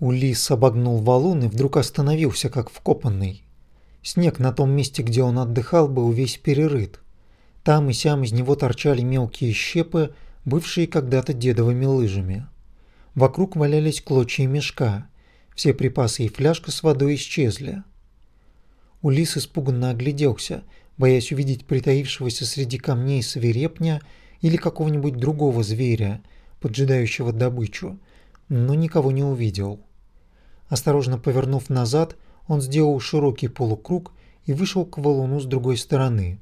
Улис обогнул валун и вдруг остановился, как вкопанный. Снег на том месте, где он отдыхал, был весь перерыт. Там и сям из него торчали мелкие щепы, бывшие когда-то дедовыми лыжами. Вокруг валялись клочья мешка. Все припасы и фляжка с водой исчезли. Улис испуганно огляделся, боясь увидеть притаившегося среди камней свирепня или какого-нибудь другого зверя, поджидающего добычу, но никого не увидел. Осторожно повернув назад, он сделал широкий полукруг и вышел к валуну с другой стороны,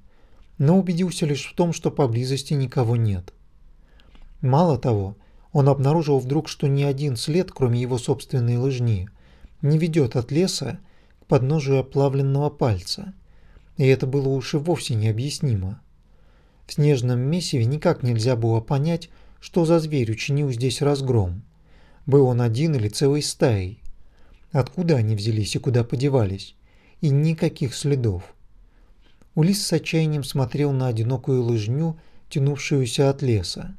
но убедился лишь в том, что поблизости никого нет. Мало того, он обнаружил вдруг, что ни один след, кроме его собственной лыжни, не ведет от леса к подножию оплавленного пальца. И это было уж и вовсе необъяснимо. В снежном месиве никак нельзя было понять, что за зверь учинил здесь разгром. Был он один или целой стаей. Откуда они взялись и куда подевались? И никаких следов. Улис с отчаянием смотрел на одинокую лыжню, тянувшуюся от леса.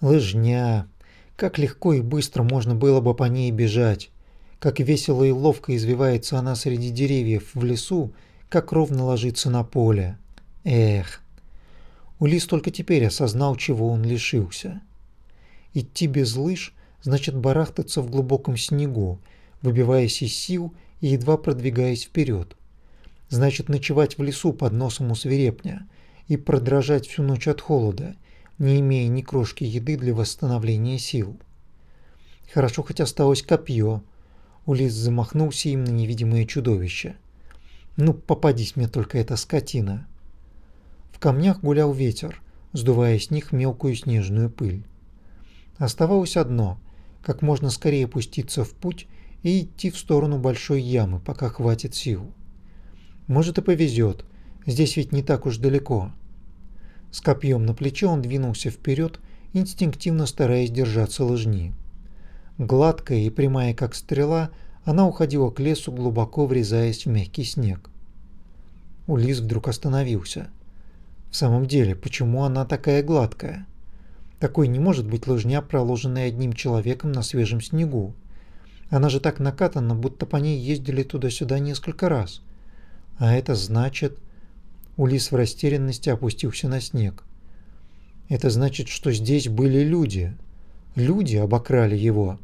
Лыжня. Как легко и быстро можно было бы по ней бежать. Как весело и ловко извивается она среди деревьев в лесу, как ровно ложится на поле. Эх. Улис только теперь осознал, чего он лишился. Идти без лыж значит барахтаться в глубоком снегу, выбиваясь из сил и едва продвигаясь вперед. Значит ночевать в лесу под носом у свирепня и продрожать всю ночь от холода, не имея ни крошки еды для восстановления сил. Хорошо хоть осталось копье. Улис замахнулся им на невидимое чудовище. Ну, попадись мне только эта скотина. В камнях гулял ветер, сдувая с них мелкую снежную пыль. Оставалось одно – как можно скорее пуститься в путь и идти в сторону большой ямы, пока хватит сил. Может и повезет, здесь ведь не так уж далеко. С копьем на плече он двинулся вперед, инстинктивно стараясь держаться лыжни. Гладкая и прямая, как стрела, она уходила к лесу, глубоко врезаясь в мягкий снег. Улис вдруг остановился. В самом деле, почему она такая гладкая? Такой не может быть лыжня, проложенная одним человеком на свежем снегу. Она же так накатана, будто по ней ездили туда-сюда несколько раз. А это значит... Улис в растерянности опустился на снег. Это значит, что здесь были люди. Люди обокрали его.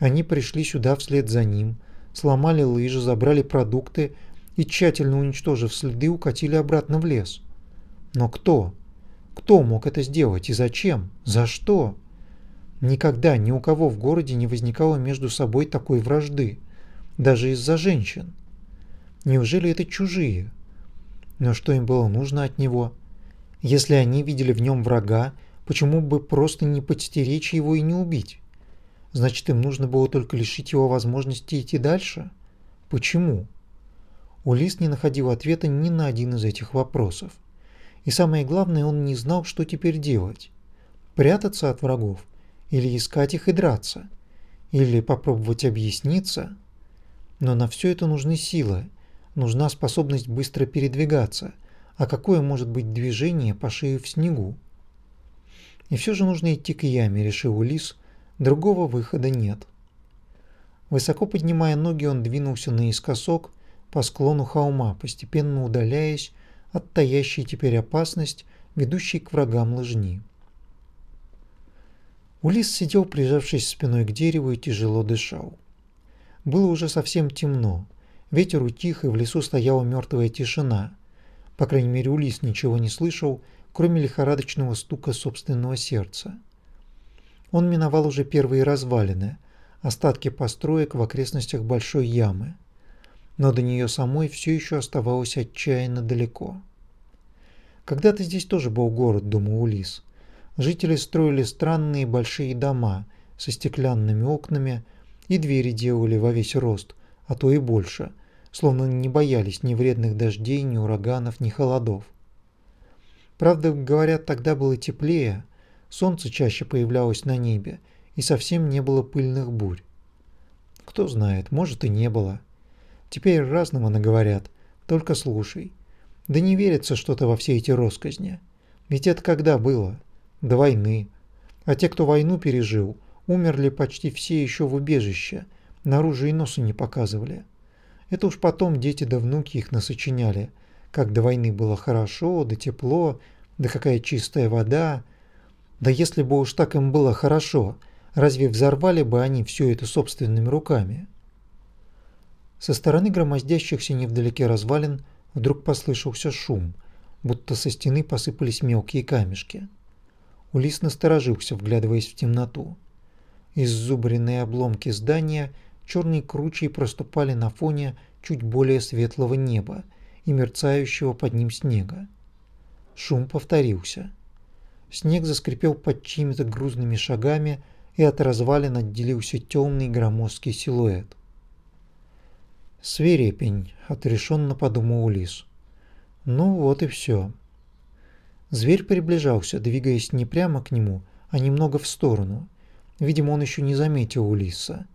Они пришли сюда вслед за ним, сломали лыжи, забрали продукты и, тщательно уничтожив следы, укатили обратно в лес. Но кто? Кто мог это сделать и зачем? За что? Никогда ни у кого в городе не возникало между собой такой вражды, даже из-за женщин. Неужели это чужие? Но что им было нужно от него? Если они видели в нем врага, почему бы просто не подстеречь его и не убить? Значит, им нужно было только лишить его возможности идти дальше? Почему? Улис не находил ответа ни на один из этих вопросов. И самое главное, он не знал, что теперь делать. Прятаться от врагов? Или искать их и драться? Или попробовать объясниться? Но на все это нужны силы, нужна способность быстро передвигаться, а какое может быть движение по шее в снегу? И все же нужно идти к яме, решил Улис, другого выхода нет. Высоко поднимая ноги, он двинулся наискосок по склону холма, постепенно удаляясь от теперь опасность, ведущей к врагам лыжни. Улис сидел, прижавшись спиной к дереву и тяжело дышал. Было уже совсем темно, Ветер утих, и в лесу стояла мертвая тишина. По крайней мере, Улис ничего не слышал, кроме лихорадочного стука собственного сердца. Он миновал уже первые развалины, остатки построек в окрестностях большой ямы. Но до нее самой все еще оставалось отчаянно далеко. Когда-то здесь тоже был город, думал Улис. Жители строили странные большие дома со стеклянными окнами и двери делали во весь рост – а то и больше, словно не боялись ни вредных дождей, ни ураганов, ни холодов. Правда, говорят, тогда было теплее, солнце чаще появлялось на небе, и совсем не было пыльных бурь. Кто знает, может и не было. Теперь разного наговорят, только слушай. Да не верится что-то во все эти росказни. Ведь это когда было? До войны. А те, кто войну пережил, умерли почти все еще в убежище – наружу и носу не показывали. Это уж потом дети да внуки их насочиняли, как до войны было хорошо, да тепло, да какая чистая вода. Да если бы уж так им было хорошо, разве взорвали бы они все это собственными руками? Со стороны громоздящихся невдалеке развалин вдруг послышался шум, будто со стены посыпались мелкие камешки. Улис насторожился, вглядываясь в темноту. Иззубренные обломки здания черной кручей проступали на фоне чуть более светлого неба и мерцающего под ним снега. Шум повторился. Снег заскрипел под чьими-то грузными шагами, и от развалин отделился темный громоздкий силуэт. «Свирепень», — отрешенно подумал Улис. «Ну вот и все». Зверь приближался, двигаясь не прямо к нему, а немного в сторону. Видимо, он еще не заметил Улиса.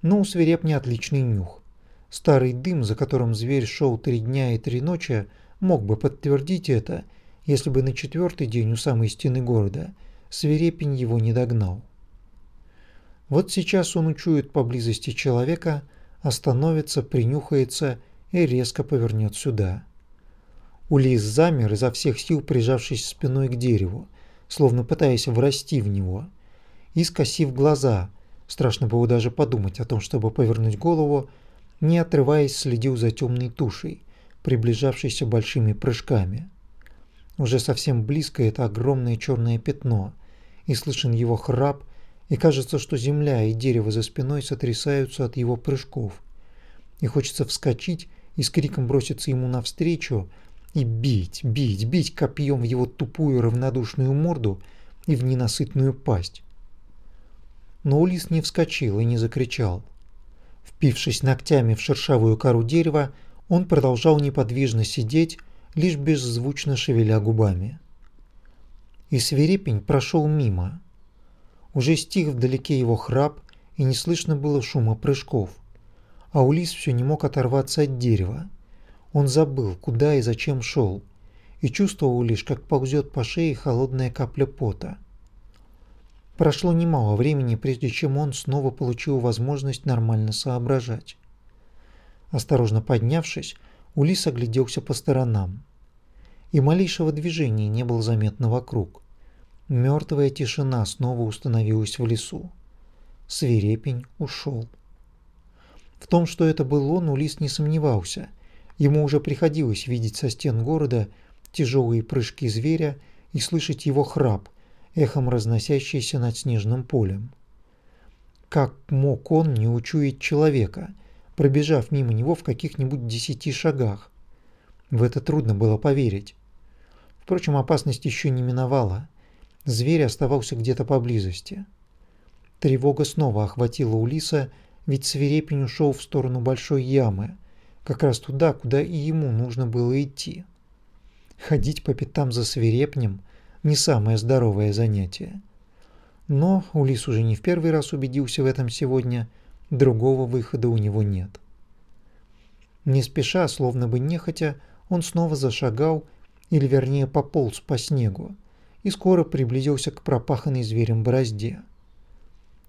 Но у свирепня отличный нюх. Старый дым, за которым зверь шел три дня и три ночи, мог бы подтвердить это, если бы на четвертый день у самой стены города свирепень его не догнал. Вот сейчас он учует поблизости человека, остановится, принюхается и резко повернет сюда. Улис замер, изо всех сил прижавшись спиной к дереву, словно пытаясь врасти в него, и скосив глаза, страшно было даже подумать о том, чтобы повернуть голову, не отрываясь следил за темной тушей, приближавшейся большими прыжками. Уже совсем близко это огромное черное пятно, и слышен его храп, и кажется, что земля и дерево за спиной сотрясаются от его прыжков. И хочется вскочить и с криком броситься ему навстречу, и бить, бить, бить копьем в его тупую равнодушную морду и в ненасытную пасть. Но Улис не вскочил и не закричал. Впившись ногтями в шершавую кору дерева, он продолжал неподвижно сидеть, лишь беззвучно шевеля губами. И свирепень прошел мимо. Уже стих вдалеке его храп, и не слышно было шума прыжков. А Улис все не мог оторваться от дерева. Он забыл, куда и зачем шел, и чувствовал лишь, как ползет по шее холодная капля пота. Прошло немало времени, прежде чем он снова получил возможность нормально соображать. Осторожно поднявшись, Улис огляделся по сторонам. И малейшего движения не было заметно вокруг. Мертвая тишина снова установилась в лесу. Свирепень ушел. В том, что это был он, Улис не сомневался, Ему уже приходилось видеть со стен города тяжелые прыжки зверя и слышать его храп, эхом разносящийся над снежным полем. Как мог он не учуять человека, пробежав мимо него в каких-нибудь десяти шагах? В это трудно было поверить. Впрочем, опасность еще не миновала. Зверь оставался где-то поблизости. Тревога снова охватила Улиса, ведь свирепень ушел в сторону большой ямы – как раз туда, куда и ему нужно было идти. Ходить по пятам за свирепнем – не самое здоровое занятие. Но Улис уже не в первый раз убедился в этом сегодня, другого выхода у него нет. Не спеша, словно бы нехотя, он снова зашагал, или вернее пополз по снегу, и скоро приблизился к пропаханной зверем борозде.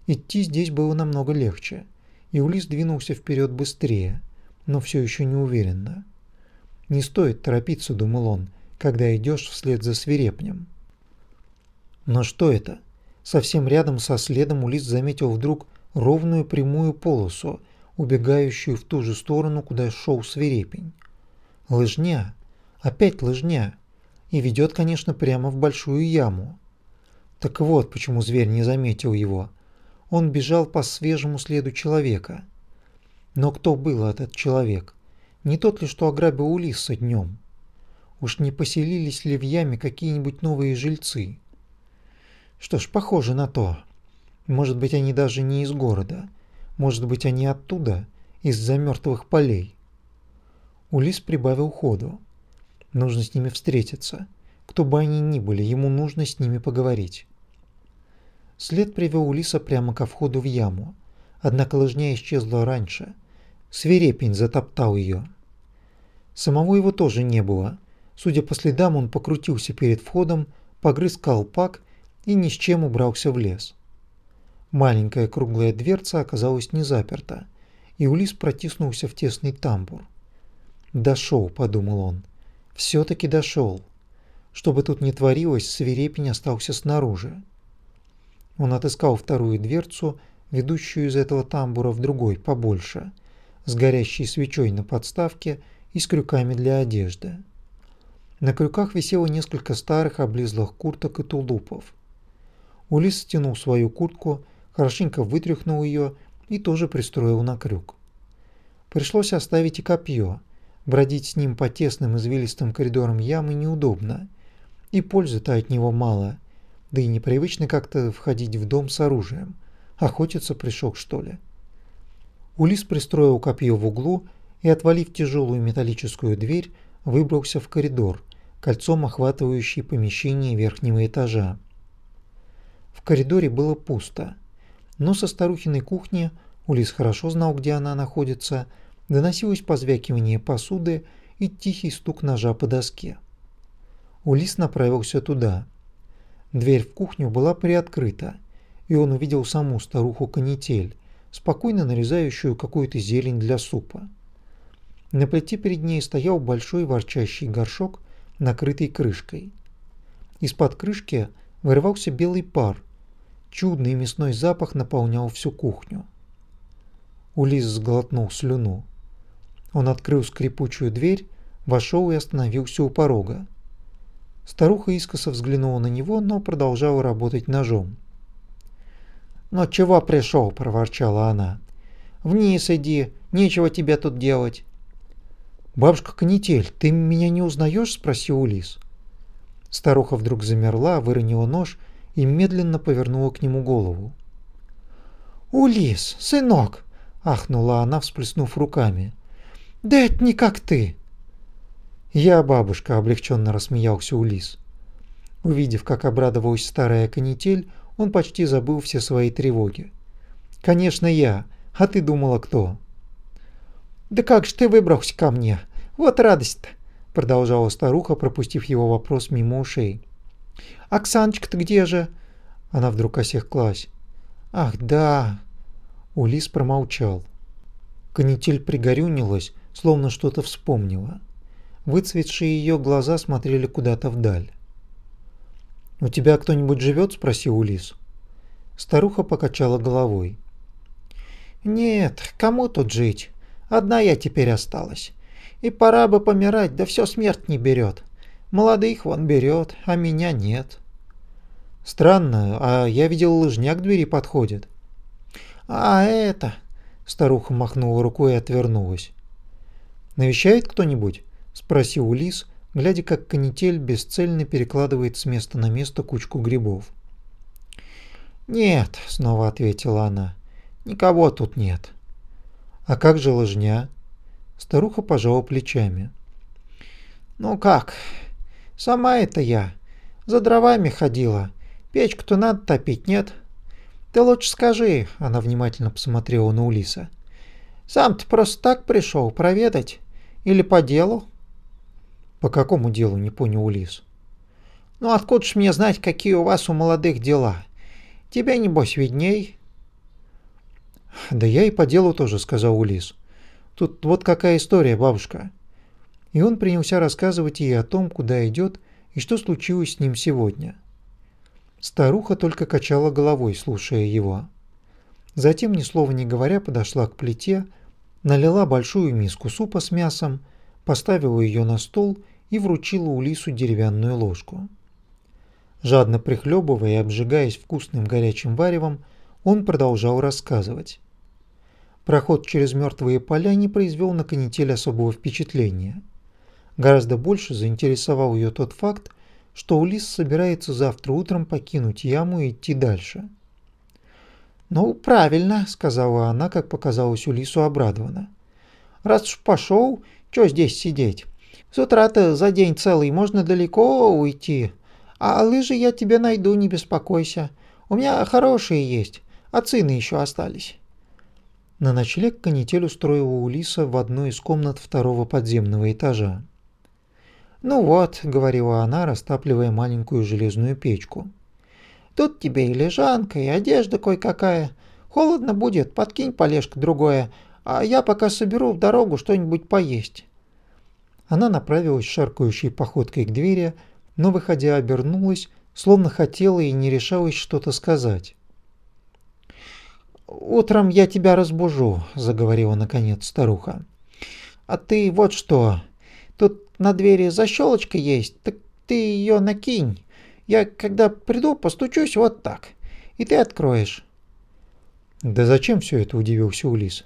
Идти здесь было намного легче, и Улис двинулся вперед быстрее – но все еще не уверенно. Не стоит торопиться, думал он, когда идешь вслед за свирепнем. Но что это? Совсем рядом со следом Улис заметил вдруг ровную прямую полосу, убегающую в ту же сторону, куда шел свирепень. Лыжня. Опять лыжня. И ведет, конечно, прямо в большую яму. Так вот, почему зверь не заметил его. Он бежал по свежему следу человека – но кто был этот человек? Не тот ли, что ограбил Улисса днем? Уж не поселились ли в яме какие-нибудь новые жильцы? Что ж, похоже на то. Может быть, они даже не из города. Может быть, они оттуда, из-за мертвых полей. Улис прибавил ходу. Нужно с ними встретиться. Кто бы они ни были, ему нужно с ними поговорить. След привел Улиса прямо ко входу в яму. Однако лыжня исчезла раньше. Свирепень затоптал ее. Самого его тоже не было. Судя по следам, он покрутился перед входом, погрыз колпак и ни с чем убрался в лес. Маленькая круглая дверца оказалась не заперта, и Улис протиснулся в тесный тамбур. «Дошел», — подумал он. «Все-таки дошел. Что бы тут ни творилось, свирепень остался снаружи». Он отыскал вторую дверцу, ведущую из этого тамбура в другой, побольше, с горящей свечой на подставке и с крюками для одежды. На крюках висело несколько старых облизлых курток и тулупов. Улис стянул свою куртку, хорошенько вытряхнул ее и тоже пристроил на крюк. Пришлось оставить и копье. Бродить с ним по тесным извилистым коридорам ямы неудобно, и пользы-то от него мало, да и непривычно как-то входить в дом с оружием. Охотиться пришел, что ли? Улис пристроил копье в углу и, отвалив тяжелую металлическую дверь, выбрался в коридор, кольцом охватывающий помещение верхнего этажа. В коридоре было пусто, но со старухиной кухни Улис хорошо знал, где она находится, доносилось позвякивание посуды и тихий стук ножа по доске. Улис направился туда. Дверь в кухню была приоткрыта, и он увидел саму старуху-канитель, спокойно нарезающую какую-то зелень для супа. На плите перед ней стоял большой ворчащий горшок, накрытый крышкой. Из-под крышки вырывался белый пар. Чудный мясной запах наполнял всю кухню. Улис сглотнул слюну. Он открыл скрипучую дверь, вошел и остановился у порога. Старуха искоса взглянула на него, но продолжала работать ножом. «Ну чего пришел?» – проворчала она. «Вниз иди, нечего тебе тут делать». «Бабушка Канитель, ты меня не узнаешь?» – спросил Улис. Старуха вдруг замерла, выронила нож и медленно повернула к нему голову. «Улис, сынок!» ахнула она, всплеснув руками. Да это не как ты. Я, бабушка, облегченно рассмеялся Улис. Увидев, как обрадовалась старая канитель, он почти забыл все свои тревоги. Конечно, я. А ты думала, кто? Да как же ты выбрался ко мне? Вот радость-то, продолжала старуха, пропустив его вопрос мимо ушей. Оксаночка-то где же? Она вдруг осеклась. Ах, да, Улис промолчал. Канитель пригорюнилась, словно что-то вспомнила. Выцветшие ее глаза смотрели куда-то вдаль. «У тебя кто-нибудь живет?» – спросил Улис. Старуха покачала головой. «Нет, кому тут жить? Одна я теперь осталась. И пора бы помирать, да все смерть не берет. Молодых вон берет, а меня нет». «Странно, а я видел лыжняк к двери подходит». «А это...» – старуха махнула рукой и отвернулась. «Навещает кто-нибудь?» – спросил Улис, глядя, как канитель бесцельно перекладывает с места на место кучку грибов. «Нет», – снова ответила она, – «никого тут нет». «А как же ложня?» Старуха пожала плечами. «Ну как? Сама это я. За дровами ходила. Печку-то надо топить, нет?» Ты лучше скажи, она внимательно посмотрела на Улиса. Сам ты просто так пришел проведать или по делу? По какому делу, не понял Улис. Ну откуда ж мне знать, какие у вас у молодых дела? Тебя небось видней. Да я и по делу тоже, сказал Улис. Тут вот какая история, бабушка. И он принялся рассказывать ей о том, куда идет и что случилось с ним сегодня. Старуха только качала головой, слушая его. Затем, ни слова не говоря, подошла к плите, налила большую миску супа с мясом, поставила ее на стол и вручила Улису деревянную ложку. Жадно прихлебывая и обжигаясь вкусным горячим варевом, он продолжал рассказывать. Проход через мертвые поля не произвел на канитель особого впечатления. Гораздо больше заинтересовал ее тот факт, что Улис собирается завтра утром покинуть яму и идти дальше. «Ну, правильно», — сказала она, как показалось Улису обрадованно. «Раз уж пошел, что здесь сидеть? С утра-то за день целый можно далеко уйти. А лыжи я тебе найду, не беспокойся. У меня хорошие есть, а цины еще остались». На ночлег канитель устроила Улиса в одной из комнат второго подземного этажа. «Ну вот», — говорила она, растапливая маленькую железную печку. Тут тебе и лежанка, и одежда кое-какая. Холодно будет, подкинь полежка другое, а я пока соберу в дорогу что-нибудь поесть». Она направилась шаркающей походкой к двери, но, выходя, обернулась, словно хотела и не решалась что-то сказать. «Утром я тебя разбужу», — заговорила наконец старуха. «А ты вот что, тут на двери защелочка есть, так ты ее накинь. Я, когда приду, постучусь вот так, и ты откроешь». «Да зачем все это?» – удивился Улис.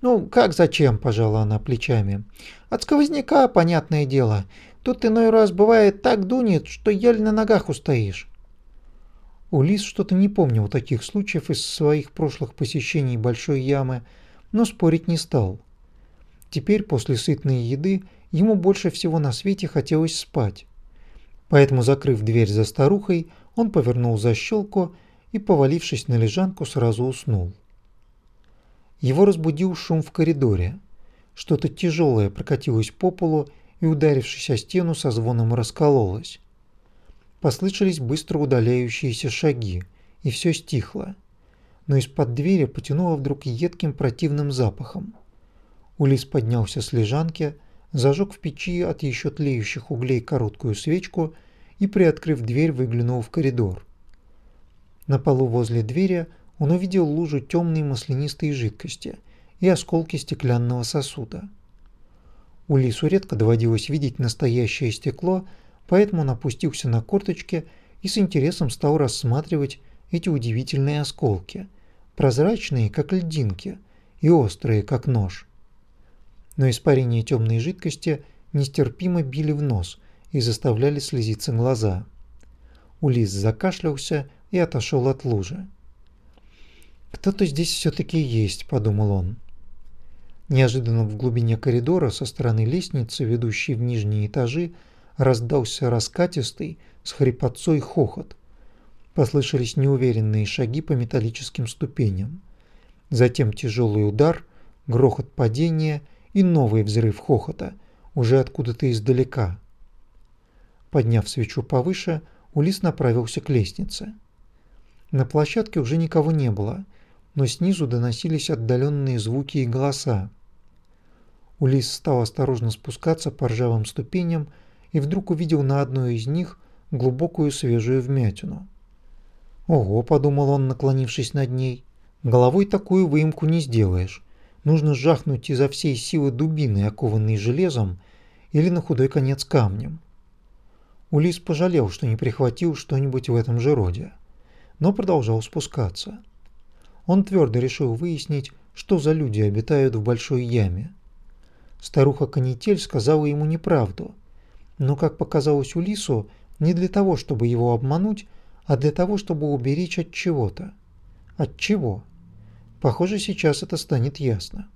«Ну, как зачем?» – пожала она плечами. «От сквозняка, понятное дело. Тут иной раз бывает так дунет, что еле на ногах устоишь». Улис что-то не помнил таких случаев из своих прошлых посещений Большой Ямы, но спорить не стал. Теперь, после сытной еды, ему больше всего на свете хотелось спать. Поэтому, закрыв дверь за старухой, он повернул защелку и, повалившись на лежанку, сразу уснул. Его разбудил шум в коридоре. Что-то тяжелое прокатилось по полу и, ударившись о стену, со звоном раскололось. Послышались быстро удаляющиеся шаги, и все стихло. Но из-под двери потянуло вдруг едким противным запахом. Улис поднялся с лежанки, зажег в печи от еще тлеющих углей короткую свечку и, приоткрыв дверь, выглянул в коридор. На полу возле двери он увидел лужу темной маслянистой жидкости и осколки стеклянного сосуда. Улису редко доводилось видеть настоящее стекло, поэтому он опустился на корточки и с интересом стал рассматривать эти удивительные осколки, прозрачные, как льдинки, и острые, как нож. Но испарение темной жидкости нестерпимо били в нос и заставляли слезиться глаза. Улис закашлялся и отошел от лужи. «Кто-то здесь все-таки есть», — подумал он. Неожиданно в глубине коридора со стороны лестницы, ведущей в нижние этажи, раздался раскатистый с хрипотцой хохот. Послышались неуверенные шаги по металлическим ступеням. Затем тяжелый удар, грохот падения и новый взрыв хохота, уже откуда-то издалека. Подняв свечу повыше, Улис направился к лестнице. На площадке уже никого не было, но снизу доносились отдаленные звуки и голоса. Улис стал осторожно спускаться по ржавым ступеням и вдруг увидел на одной из них глубокую свежую вмятину. «Ого», — подумал он, наклонившись над ней, — «головой такую выемку не сделаешь. Нужно жахнуть изо всей силы дубины, окованной железом, или на худой конец камнем». Улис пожалел, что не прихватил что-нибудь в этом же роде, но продолжал спускаться. Он твердо решил выяснить, что за люди обитают в большой яме. Старуха Канитель сказала ему неправду, но, как показалось Улису, не для того, чтобы его обмануть, а для того, чтобы уберечь от чего-то. От чего? Похоже, сейчас это станет ясно.